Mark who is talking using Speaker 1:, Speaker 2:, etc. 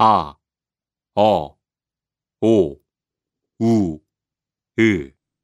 Speaker 1: 아, 어, 오, 우, 으.